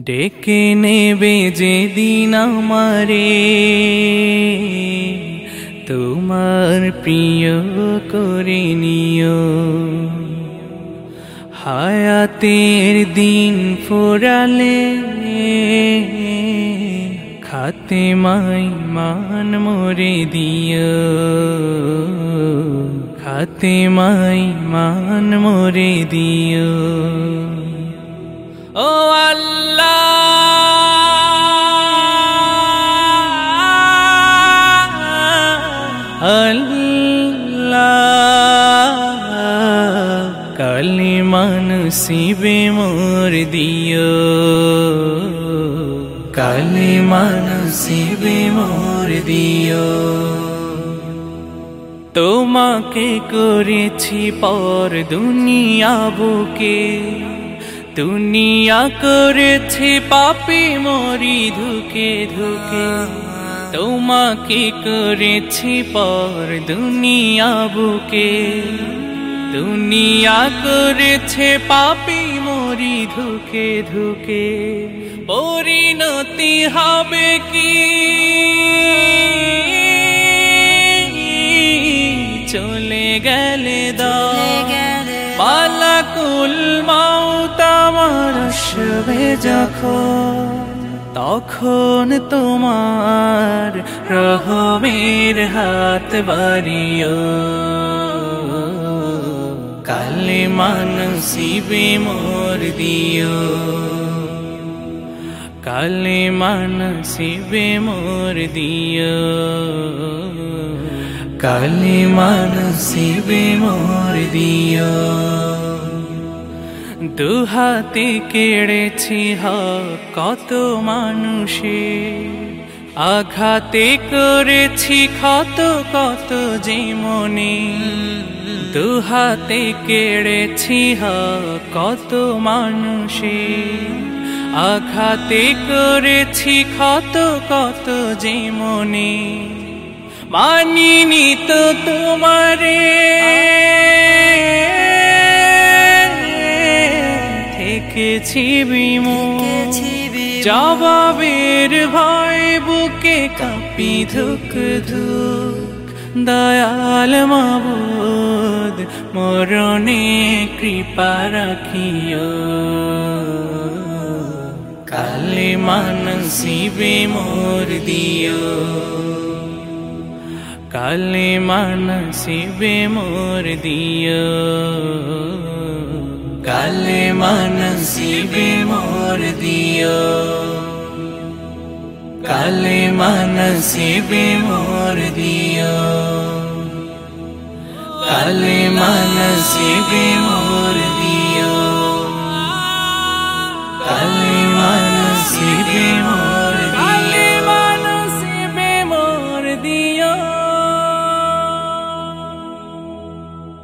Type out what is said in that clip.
ডেকে নেবে যেদিন আমারে। তোমার প্রিয় করে নিও। হায়াতের দিন ফোরালে খাতে মাই মান মোরে দিও। খাতে মাই মান মোরে দিও। ও আল্লাহ আল্লাহ কালি মানসিবে মোর দিও। কালি মানসিবে মোর দিও। তোমাকে করেছি পর দুনিয়া বুকে। দুনিয়া করেছি পাপি মরি ধুকে ধুকে। তোমাকে করেছি পর দুনিয়া বুকে। দুনিয়া করেছে পাপি মরি ধুকে ধুকে। পরিণতি হবে কি? চলে গেলে দাও পালাকুল মাউত আমার আসবে যখন, তখন তোমার রহমের হাত বাড়িও। কালে মানসিবে মোর দিও। কালে মানসিবে মোর দিও। কালে মানসিবে মোর দিও। দুহাতে কেড়েছি হ, কত মানুষে। আঘাতে করেছি ক্ষত কত যে মনে দুহাতে কেড়েছি হ, কত মানুষে। আঘাতে করেছি ক্ষত কত যে মনে মানিনি তো তোমারে। থেকেছি জবাবের ভয় বুকে কাঁপি ধুক ধুক। দয়াল মাবুদ মরণে কৃপা রাখিও। কালে মানসিবে মোর দিও। কালে মানসিবে মোর দিও। কালে মানসিবে মোর দিও কালে মানসিবে মোর দিও কালে মানসিবে মোর দিও